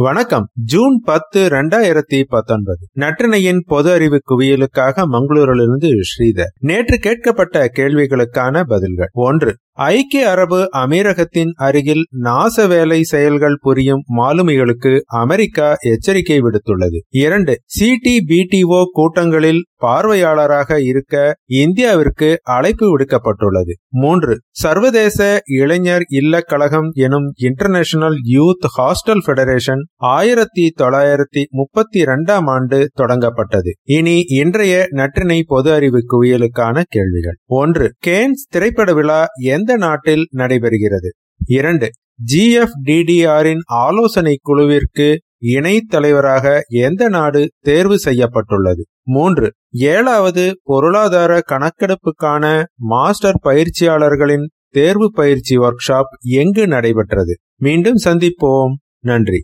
வணக்கம். ஜூன் பத்து ரெண்டாயிரத்தி பத்தொன்பது. நற்றினையின் பொது அறிவு குவியலுக்காக மங்களூரிலிருந்து ஸ்ரீதர். நேற்று கேட்கப்பட்ட கேள்விகளுக்கான பதில்கள். ஒன்று ஐக்கிய அரபு அமீரகத்தின் அருகில் நாச வேலை செயல்கள் புரியும் மாலுமிகளுக்கு அமெரிக்கா எச்சரிக்கை விடுத்துள்ளது. இரண்டு சிடிபிடிஓ கூட்டங்களில் பார்வையாளராக இருக்க இந்தியாவிற்கு அழைப்பு விடுக்கப்பட்டுள்ளது. மூன்று சர்வதேச இளைஞர் இல்ல கழகம் எனும் இன்டர்நேஷனல் யூத் ஹாஸ்டல் பெடரேஷன் ஆயிரத்தி தொள்ளாயிரத்தி முப்பத்தி இரண்டாம் ஆண்டு தொடங்கப்பட்டது. இனி இன்றைய நற்றினை பொது அறிவு குவியலுக்கான கேள்விகள். ஒன்று கேன்ஸ் திரைப்பட விழா எந்த எந்த நாட்டில் நடைபெறுகிறது. இரண்டு ஜிஎஃப்டிடிஆரின் ஆலோசனை குழுவிற்கு இணை தலைவராக எந்த நாடு தேர்வு செய்யப்பட்டுள்ளது? மூன்று ஏழாவது பொருளாதார கணக்கெடுப்புக்கான மாஸ்டர் பயிற்சியாளர்களின் தேர்வு பயிற்சி ஒர்க் ஷாப் எங்கு நடைபெற்றது? மீண்டும் சந்திப்போம். நன்றி.